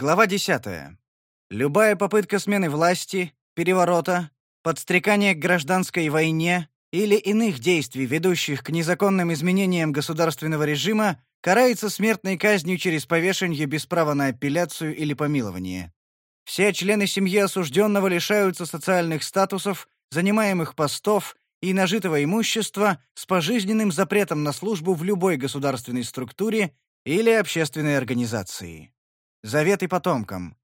Глава 10. Любая попытка смены власти, переворота, подстрекания к гражданской войне или иных действий, ведущих к незаконным изменениям государственного режима, карается смертной казнью через повешение без права на апелляцию или помилование. Все члены семьи осужденного лишаются социальных статусов, занимаемых постов и нажитого имущества с пожизненным запретом на службу в любой государственной структуре или общественной организации. Заветы потомкам.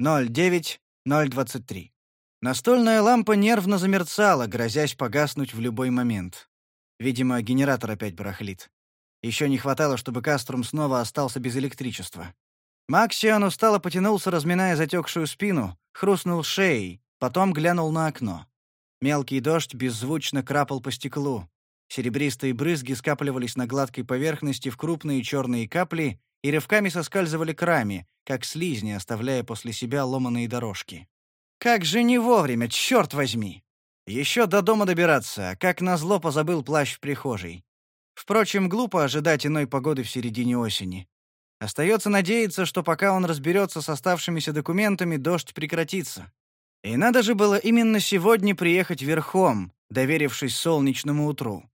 09.023. Настольная лампа нервно замерцала, грозясь погаснуть в любой момент. Видимо, генератор опять барахлит. Еще не хватало, чтобы Каструм снова остался без электричества. Максиан устало потянулся, разминая затекшую спину, хрустнул шеей, потом глянул на окно. Мелкий дождь беззвучно крапал по стеклу. Серебристые брызги скапливались на гладкой поверхности в крупные черные капли и рывками соскальзывали к раме, как слизни, оставляя после себя ломаные дорожки. Как же не вовремя, черт возьми! Еще до дома добираться, а как назло позабыл плащ в прихожей. Впрочем, глупо ожидать иной погоды в середине осени. Остается надеяться, что пока он разберется с оставшимися документами, дождь прекратится. И надо же было именно сегодня приехать верхом, доверившись солнечному утру.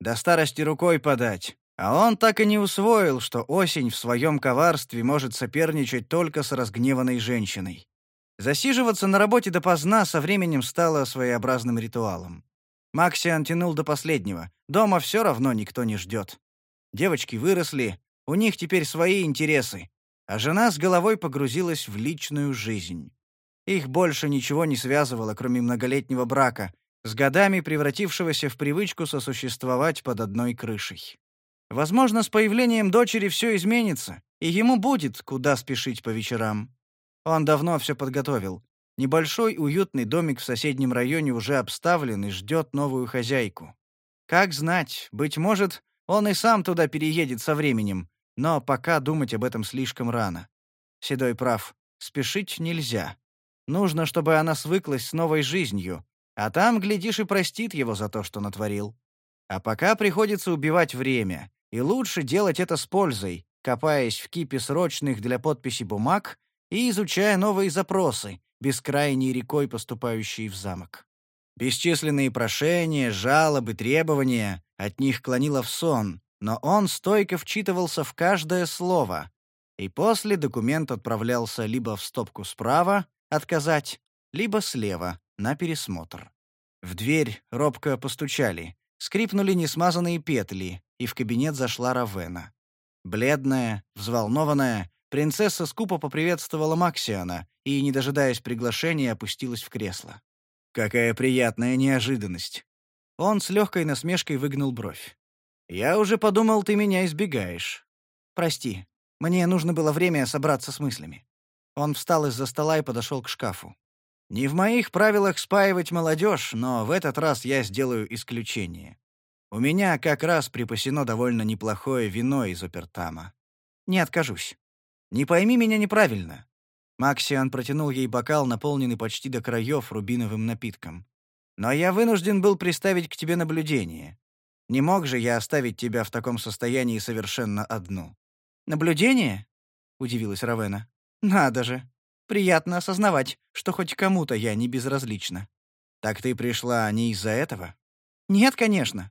До старости рукой подать. А он так и не усвоил, что осень в своем коварстве может соперничать только с разгневанной женщиной. Засиживаться на работе допоздна со временем стало своеобразным ритуалом. Максиан тянул до последнего. Дома все равно никто не ждет. Девочки выросли, у них теперь свои интересы, а жена с головой погрузилась в личную жизнь. Их больше ничего не связывало, кроме многолетнего брака, с годами превратившегося в привычку сосуществовать под одной крышей. Возможно, с появлением дочери все изменится, и ему будет куда спешить по вечерам. Он давно все подготовил. Небольшой уютный домик в соседнем районе уже обставлен и ждет новую хозяйку. Как знать, быть может, он и сам туда переедет со временем, но пока думать об этом слишком рано. Седой прав, спешить нельзя. Нужно, чтобы она свыклась с новой жизнью, а там, глядишь, и простит его за то, что натворил. А пока приходится убивать время, и лучше делать это с пользой, копаясь в кипе срочных для подписи бумаг и изучая новые запросы, бескрайней рекой поступающие в замок. Бесчисленные прошения, жалобы, требования от них клонило в сон, но он стойко вчитывался в каждое слово, и после документ отправлялся либо в стопку справа, отказать, либо слева, на пересмотр. В дверь робко постучали, скрипнули несмазанные петли, и в кабинет зашла Равена. Бледная, взволнованная, Принцесса скупо поприветствовала Максиана и, не дожидаясь приглашения, опустилась в кресло. «Какая приятная неожиданность!» Он с легкой насмешкой выгнул бровь. «Я уже подумал, ты меня избегаешь. Прости, мне нужно было время собраться с мыслями». Он встал из-за стола и подошел к шкафу. «Не в моих правилах спаивать молодежь, но в этот раз я сделаю исключение. У меня как раз припасено довольно неплохое вино из Опертама. Не откажусь. Не пойми меня неправильно. Максиан протянул ей бокал, наполненный почти до краев рубиновым напитком. Но я вынужден был приставить к тебе наблюдение. Не мог же я оставить тебя в таком состоянии совершенно одну. Наблюдение? удивилась Равена. Надо же. Приятно осознавать, что хоть кому-то я не безразлична. Так ты пришла не из-за этого? Нет, конечно.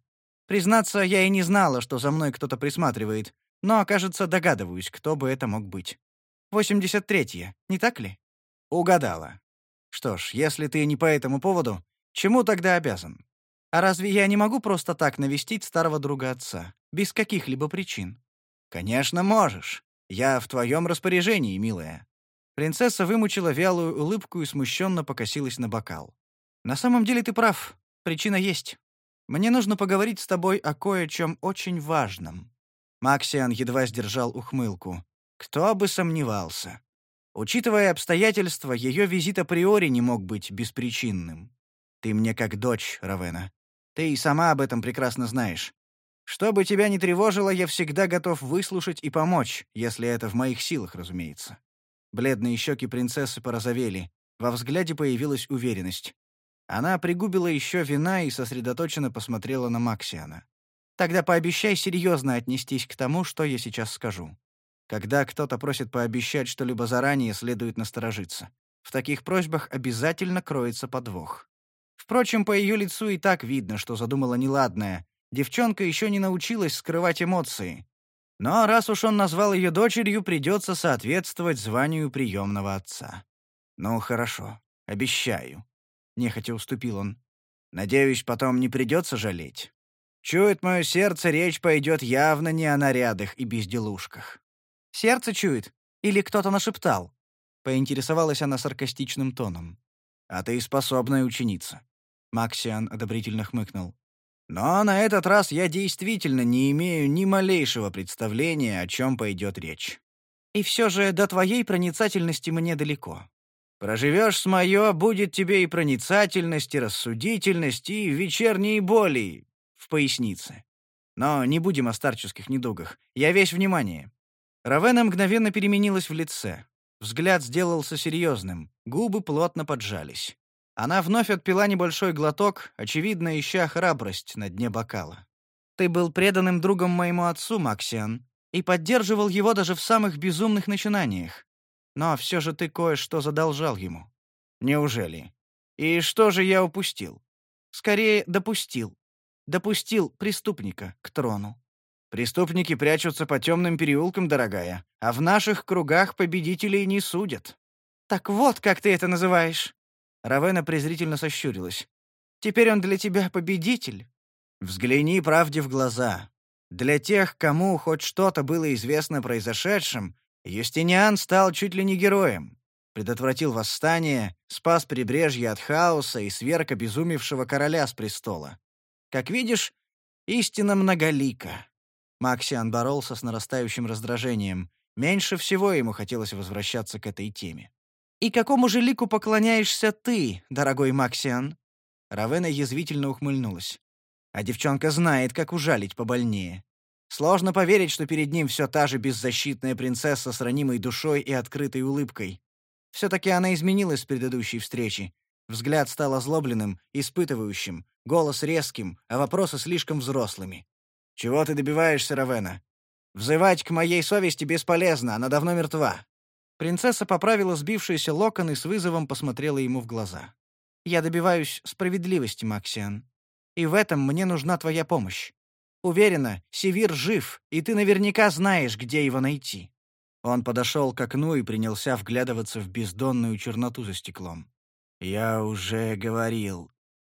Признаться, я и не знала, что за мной кто-то присматривает, но, кажется, догадываюсь, кто бы это мог быть. 83-е, не так ли? Угадала. Что ж, если ты не по этому поводу, чему тогда обязан? А разве я не могу просто так навестить старого друга отца, без каких-либо причин? Конечно, можешь. Я в твоем распоряжении, милая. Принцесса вымучила вялую улыбку и смущенно покосилась на бокал. На самом деле ты прав. Причина есть. Мне нужно поговорить с тобой о кое-чем очень важном. Максиан едва сдержал ухмылку. Кто бы сомневался. Учитывая обстоятельства, ее визит априори не мог быть беспричинным. Ты мне как дочь, Равена. Ты и сама об этом прекрасно знаешь. Что бы тебя ни тревожило, я всегда готов выслушать и помочь, если это в моих силах, разумеется. Бледные щеки принцессы порозовели. Во взгляде появилась уверенность. Она пригубила еще вина и сосредоточенно посмотрела на Максиана. Тогда пообещай серьезно отнестись к тому, что я сейчас скажу. Когда кто-то просит пообещать что-либо заранее, следует насторожиться. В таких просьбах обязательно кроется подвох. Впрочем, по ее лицу и так видно, что задумала неладное. Девчонка еще не научилась скрывать эмоции. Но раз уж он назвал ее дочерью, придется соответствовать званию приемного отца. «Ну, хорошо, обещаю», — нехотя уступил он. «Надеюсь, потом не придется жалеть. Чует мое сердце, речь пойдет явно не о нарядах и безделушках». «Сердце чует? Или кто-то нашептал?» — поинтересовалась она саркастичным тоном. «А ты способная ученица». Максиан одобрительно хмыкнул. Но на этот раз я действительно не имею ни малейшего представления, о чем пойдет речь. И все же до твоей проницательности мне далеко. Проживешь с мое, будет тебе и проницательность, и рассудительность, и вечерние боли в пояснице. Но не будем о старческих недугах. Я весь внимание. Равена мгновенно переменилась в лице. Взгляд сделался серьезным, губы плотно поджались. Она вновь отпила небольшой глоток, очевидно, ища храбрость на дне бокала. «Ты был преданным другом моему отцу, Максиан, и поддерживал его даже в самых безумных начинаниях. Но все же ты кое-что задолжал ему. Неужели? И что же я упустил? Скорее, допустил. Допустил преступника к трону. Преступники прячутся по темным переулкам, дорогая, а в наших кругах победителей не судят. Так вот, как ты это называешь. Равена презрительно сощурилась. «Теперь он для тебя победитель?» «Взгляни правде в глаза. Для тех, кому хоть что-то было известно произошедшем, Юстиниан стал чуть ли не героем. Предотвратил восстание, спас прибрежье от хаоса и сверг обезумевшего короля с престола. Как видишь, истина многолика». Максиан боролся с нарастающим раздражением. Меньше всего ему хотелось возвращаться к этой теме. «И какому же лику поклоняешься ты, дорогой Максиан?» Равена язвительно ухмыльнулась. А девчонка знает, как ужалить побольнее. Сложно поверить, что перед ним все та же беззащитная принцесса с ранимой душой и открытой улыбкой. Все-таки она изменилась с предыдущей встречи. Взгляд стал озлобленным, испытывающим, голос резким, а вопросы слишком взрослыми. «Чего ты добиваешься, Равена? Взывать к моей совести бесполезно, она давно мертва. Принцесса поправила сбившиеся локоны и с вызовом посмотрела ему в глаза. «Я добиваюсь справедливости, Максиан. И в этом мне нужна твоя помощь. Уверена, Севир жив, и ты наверняка знаешь, где его найти». Он подошел к окну и принялся вглядываться в бездонную черноту за стеклом. «Я уже говорил».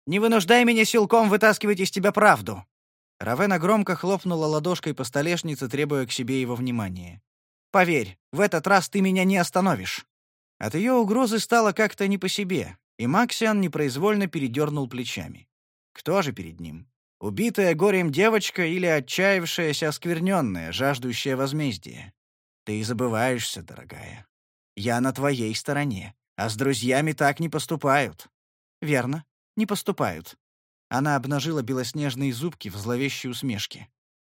«Не вынуждай меня силком вытаскивать из тебя правду!» Равена громко хлопнула ладошкой по столешнице, требуя к себе его внимания. Поверь, в этот раз ты меня не остановишь». От ее угрозы стало как-то не по себе, и Максиан непроизвольно передернул плечами. Кто же перед ним? Убитая горем девочка или отчаявшаяся оскверненная, жаждущая возмездия? Ты забываешься, дорогая. Я на твоей стороне, а с друзьями так не поступают. Верно, не поступают. Она обнажила белоснежные зубки в зловещей усмешке.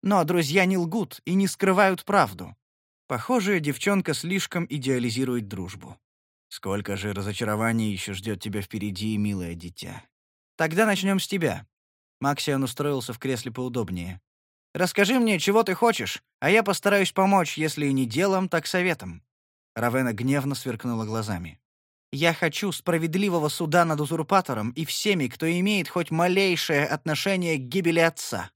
Но друзья не лгут и не скрывают правду. Похоже, девчонка слишком идеализирует дружбу. Сколько же разочарований еще ждет тебя впереди, милое дитя. Тогда начнем с тебя. Максиан устроился в кресле поудобнее. Расскажи мне, чего ты хочешь, а я постараюсь помочь, если и не делом, так советом. Равена гневно сверкнула глазами. Я хочу справедливого суда над узурпатором и всеми, кто имеет хоть малейшее отношение к гибели отца.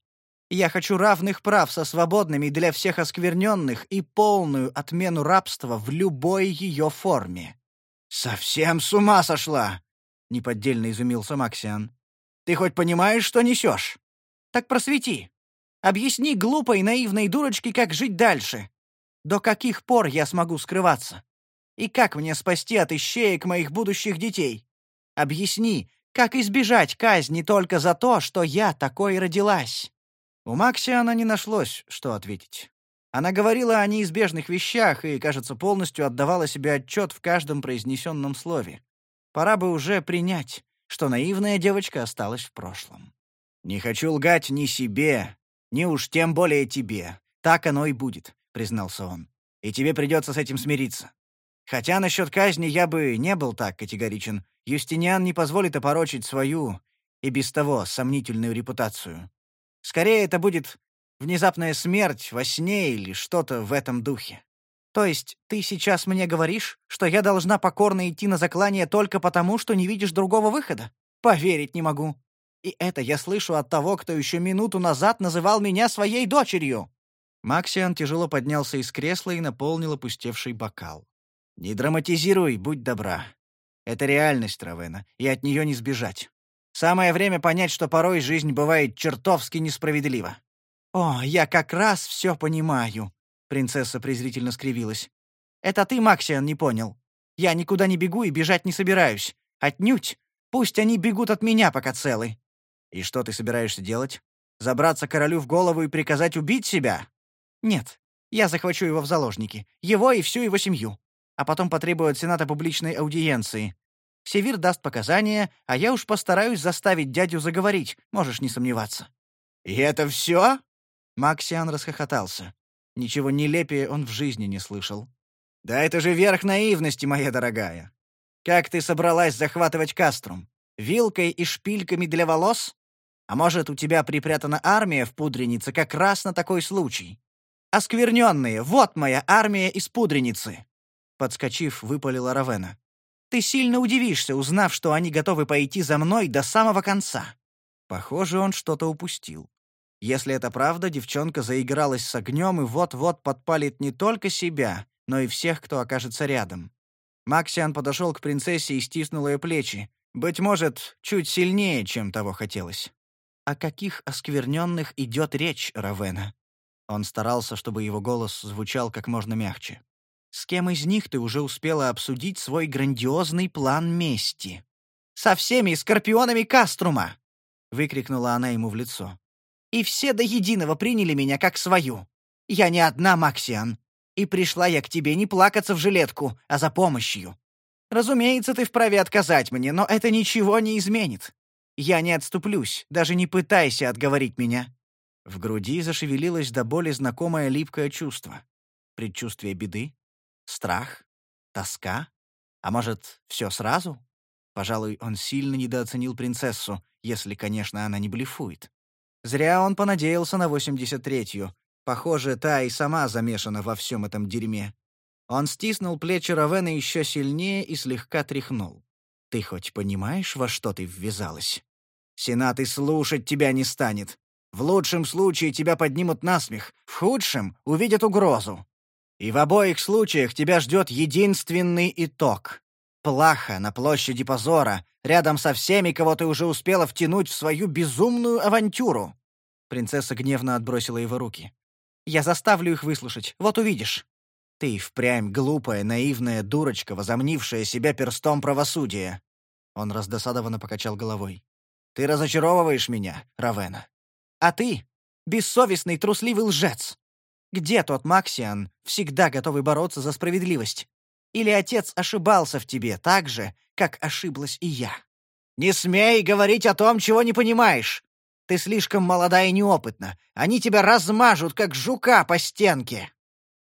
Я хочу равных прав со свободными для всех оскверненных и полную отмену рабства в любой ее форме». «Совсем с ума сошла!» — неподдельно изумился Максиан. «Ты хоть понимаешь, что несешь?» «Так просвети. Объясни глупой наивной дурочке, как жить дальше. До каких пор я смогу скрываться? И как мне спасти от ищеек моих будущих детей? Объясни, как избежать казни только за то, что я такой родилась?» У Максиана не нашлось, что ответить. Она говорила о неизбежных вещах и, кажется, полностью отдавала себе отчет в каждом произнесенном слове. Пора бы уже принять, что наивная девочка осталась в прошлом. «Не хочу лгать ни себе, ни уж тем более тебе. Так оно и будет», — признался он. «И тебе придется с этим смириться. Хотя насчет казни я бы не был так категоричен. Юстиниан не позволит опорочить свою и без того сомнительную репутацию. Скорее, это будет внезапная смерть во сне или что-то в этом духе. То есть ты сейчас мне говоришь, что я должна покорно идти на заклание только потому, что не видишь другого выхода? Поверить не могу. И это я слышу от того, кто еще минуту назад называл меня своей дочерью!» Максиан тяжело поднялся из кресла и наполнил опустевший бокал. «Не драматизируй, будь добра. Это реальность, Равена, и от нее не сбежать. Самое время понять, что порой жизнь бывает чертовски несправедлива». «О, я как раз все понимаю», — принцесса презрительно скривилась. «Это ты, Максиан, не понял. Я никуда не бегу и бежать не собираюсь. Отнюдь. Пусть они бегут от меня, пока целы. И что ты собираешься делать? Забраться королю в голову и приказать убить себя? Нет. Я захвачу его в заложники. Его и всю его семью. А потом потребую от Сената публичной аудиенции. Севир даст показания, а я уж постараюсь заставить дядю заговорить, можешь не сомневаться». «И это все?» Максиан расхохотался. Ничего нелепее он в жизни не слышал. «Да это же верх наивности, моя дорогая! Как ты собралась захватывать Каструм? Вилкой и шпильками для волос? А может, у тебя припрятана армия в пудренице как раз на такой случай? Оскверненные, вот моя армия из пудреницы!» Подскочив, выпалила Равена. «Ты сильно удивишься, узнав, что они готовы пойти за мной до самого конца». Похоже, он что-то упустил. Если это правда, девчонка заигралась с огнем и вот-вот подпалит не только себя, но и всех, кто окажется рядом. Максиан подошел к принцессе и стиснул ее плечи, быть может, чуть сильнее, чем того хотелось. О каких оскверненных идет речь, Равена? Он старался, чтобы его голос звучал как можно мягче. С кем из них ты уже успела обсудить свой грандиозный план мести? Со всеми скорпионами Каструма! выкрикнула она ему в лицо. И все до единого приняли меня как свою. Я не одна, Максиан. И пришла я к тебе не плакаться в жилетку, а за помощью. Разумеется, ты вправе отказать мне, но это ничего не изменит. Я не отступлюсь, даже не пытайся отговорить меня». В груди зашевелилось до боли знакомое липкое чувство. Предчувствие беды? Страх? Тоска? А может, все сразу? Пожалуй, он сильно недооценил принцессу, если, конечно, она не блефует. Зря он понадеялся на 83-ю. Похоже, та и сама замешана во всем этом дерьме. Он стиснул плечи Равена еще сильнее и слегка тряхнул. «Ты хоть понимаешь, во что ты ввязалась?» Сенат и слушать тебя не станет. В лучшем случае тебя поднимут на смех, в худшем — увидят угрозу. И в обоих случаях тебя ждет единственный итог. Плаха на площади позора, рядом со всеми, кого ты уже успела втянуть в свою безумную авантюру. Принцесса гневно отбросила его руки. «Я заставлю их выслушать, вот увидишь». «Ты впрямь глупая, наивная дурочка, возомнившая себя перстом правосудия». Он раздосадованно покачал головой. Ты разочаровываешь меня, Равена. А ты — бессовестный, трусливый лжец. Где тот Максиан, всегда готовый бороться за справедливость? Или отец ошибался в тебе так же, как ошиблась и я? Не смей говорить о том, чего не понимаешь. Ты слишком молода и неопытна. Они тебя размажут, как жука по стенке.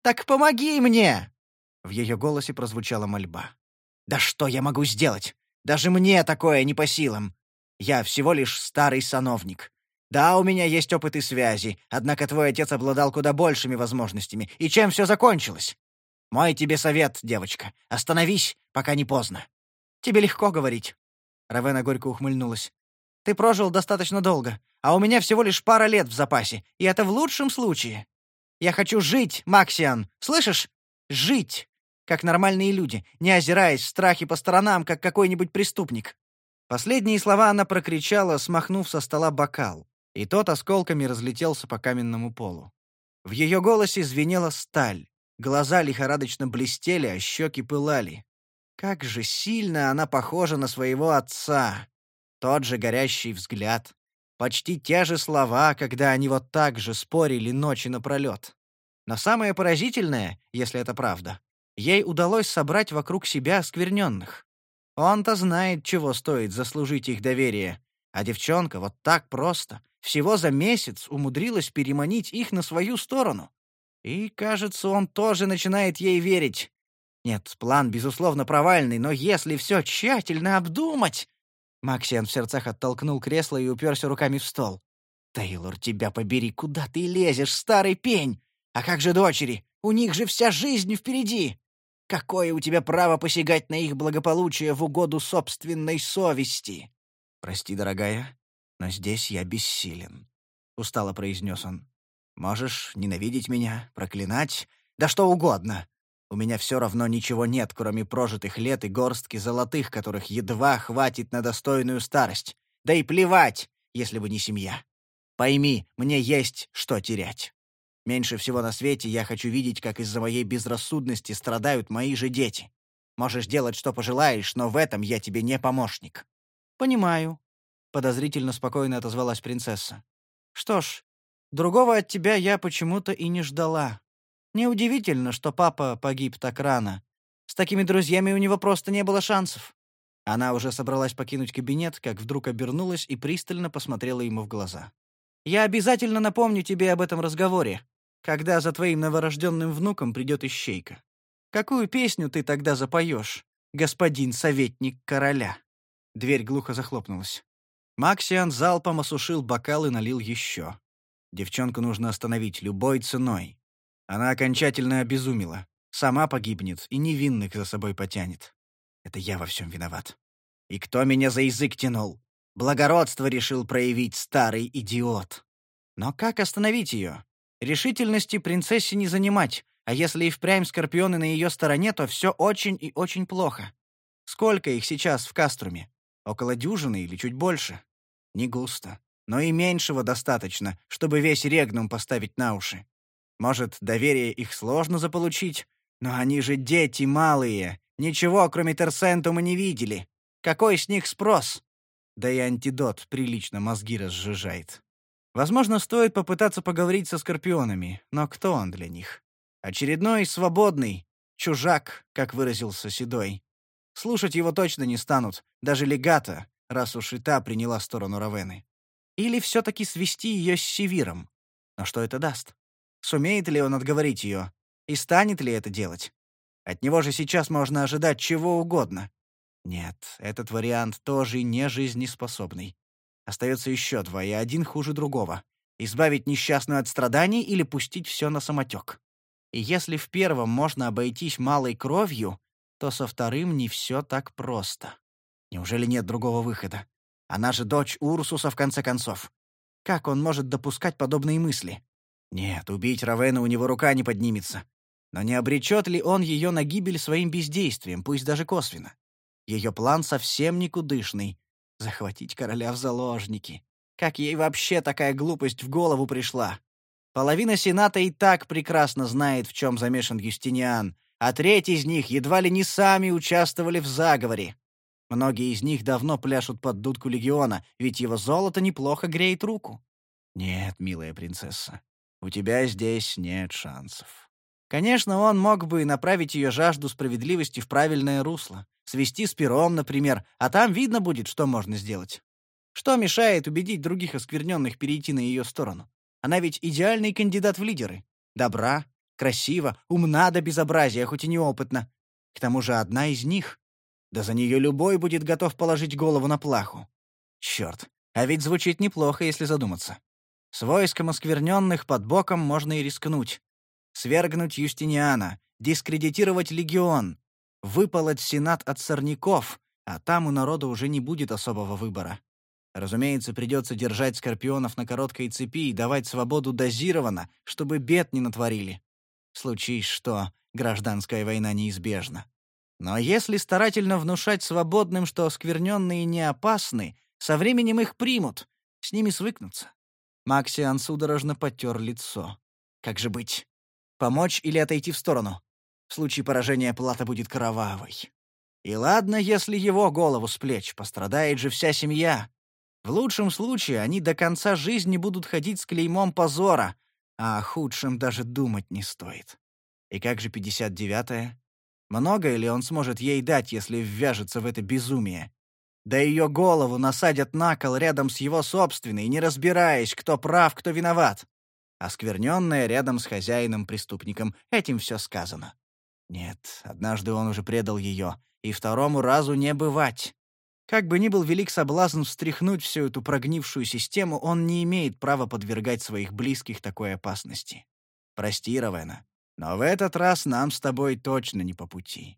Так помоги мне!» В ее голосе прозвучала мольба. «Да что я могу сделать? Даже мне такое не по силам. Я всего лишь старый сановник. Да, у меня есть опыт и связи, однако твой отец обладал куда большими возможностями. И чем все закончилось? Мой тебе совет, девочка. Остановись, пока не поздно. Тебе легко говорить. Равена горько ухмыльнулась. Ты прожил достаточно долго, а у меня всего лишь пара лет в запасе, и это в лучшем случае. Я хочу жить, Максиан, слышишь? Жить, как нормальные люди, не озираясь в страхе по сторонам, как какой-нибудь преступник. Последние слова она прокричала, смахнув со стола бокал, и тот осколками разлетелся по каменному полу. В ее голосе звенела сталь, глаза лихорадочно блестели, а щеки пылали. Как же сильно она похожа на своего отца! Тот же горящий взгляд, почти те же слова, когда они вот так же спорили ночи напролет. Но самое поразительное, если это правда, ей удалось собрать вокруг себя оскверненных. Он-то знает, чего стоит заслужить их доверие. А девчонка вот так просто, всего за месяц умудрилась переманить их на свою сторону. И, кажется, он тоже начинает ей верить. Нет, план, безусловно, провальный, но если все тщательно обдумать... Максиан в сердцах оттолкнул кресло и уперся руками в стол. «Тейлор, тебя побери, куда ты лезешь, старый пень? А как же дочери? У них же вся жизнь впереди! Какое у тебя право посягать на их благополучие в угоду собственной совести?» «Прости, дорогая, но здесь я бессилен», — устало произнес он. «Можешь ненавидеть меня, проклинать, да что угодно. У меня все равно ничего нет, кроме прожитых лет и горстки золотых, которых едва хватит на достойную старость. Да и плевать, если бы не семья. Пойми, мне есть что терять. Меньше всего на свете я хочу видеть, как из-за моей безрассудности страдают мои же дети. Можешь делать, что пожелаешь, но в этом я тебе не помощник». «Понимаю», — подозрительно спокойно отозвалась принцесса. «Что ж, другого от тебя я почему-то и не ждала. Неудивительно, что папа погиб так рано. С такими друзьями у него просто не было шансов». Она уже собралась покинуть кабинет, как вдруг обернулась и пристально посмотрела ему в глаза. «Я обязательно напомню тебе об этом разговоре, когда за твоим новорожденным внуком придет ищейка. Какую песню ты тогда запоешь, господин советник короля?» Дверь глухо захлопнулась. Максиан залпом осушил бокал и налил еще. Девчонку нужно остановить любой ценой. Она окончательно обезумела. Сама погибнет и невинных за собой потянет. Это я во всем виноват. И кто меня за язык тянул? Благородство решил проявить старый идиот. Но как остановить ее? Решительности принцессе не занимать, а если и впрямь скорпионы на ее стороне, то все очень и очень плохо. Сколько их сейчас в Каструме? Около дюжины или чуть больше? Не густо. Но и меньшего достаточно, чтобы весь регнум поставить на уши. Может, доверие их сложно заполучить, но они же дети малые, ничего, кроме Терсентума, не видели. Какой с них спрос? Да и антидот прилично мозги разжижает. Возможно, стоит попытаться поговорить со скорпионами, но кто он для них? Очередной свободный, чужак, как выразился Седой. Слушать его точно не станут, даже легата, раз уж и та приняла сторону Равены. Или все-таки свести ее с Севиром. Но что это даст? Сумеет ли он отговорить ее? И станет ли это делать? От него же сейчас можно ожидать чего угодно. Нет, этот вариант тоже не жизнеспособный. Остается еще два, и один хуже другого. Избавить несчастную от страданий или пустить все на самотек. И если в первом можно обойтись малой кровью, то со вторым не все так просто. Неужели нет другого выхода? Она же дочь Урсуса, в конце концов. Как он может допускать подобные мысли? Нет, убить Равена у него рука не поднимется. Но не обречет ли он ее на гибель своим бездействием, пусть даже косвенно? Ее план совсем никудышный, Захватить короля в заложники. Как ей вообще такая глупость в голову пришла? Половина Сената и так прекрасно знает, в чем замешан Юстиниан, а треть из них едва ли не сами участвовали в заговоре. Многие из них давно пляшут под дудку легиона, ведь его золото неплохо греет руку. Нет, милая принцесса, у тебя здесь нет шансов. Конечно, он мог бы направить ее жажду справедливости в правильное русло. Свести с пером, например, а там видно будет, что можно сделать. Что мешает убедить других оскверненных перейти на ее сторону? Она ведь идеальный кандидат в лидеры. Добра, красива, умна до безобразия, хоть и неопытна. К тому же одна из них. Да за нее любой будет готов положить голову на плаху. Черт, а ведь звучит неплохо, если задуматься. С войском оскверненных под боком можно и рискнуть. Свергнуть Юстиниана, дискредитировать легион, выполоть Сенат от сорняков, а там у народа уже не будет особого выбора. Разумеется, придется держать скорпионов на короткой цепи и давать свободу дозированно, чтобы бед не натворили. Случись что, гражданская война неизбежна. Но если старательно внушать свободным, что оскверненные не опасны, со временем их примут, с ними свыкнутся. Максиан судорожно потер лицо. Как же быть? Помочь или отойти в сторону? В случае поражения плата будет кровавой. И ладно, если его голову с плеч, пострадает же вся семья. В лучшем случае они до конца жизни будут ходить с клеймом позора, а о худшем даже думать не стоит. И как же 59-е? Многое ли он сможет ей дать, если ввяжется в это безумие? Да ее голову насадят на кол рядом с его собственной, не разбираясь, кто прав, кто виноват. Оскверненная рядом с хозяином-преступником, этим все сказано. Нет, однажды он уже предал ее, и второму разу не бывать. Как бы ни был велик соблазн встряхнуть всю эту прогнившую систему, он не имеет права подвергать своих близких такой опасности. Прости, Равена. Но в этот раз нам с тобой точно не по пути.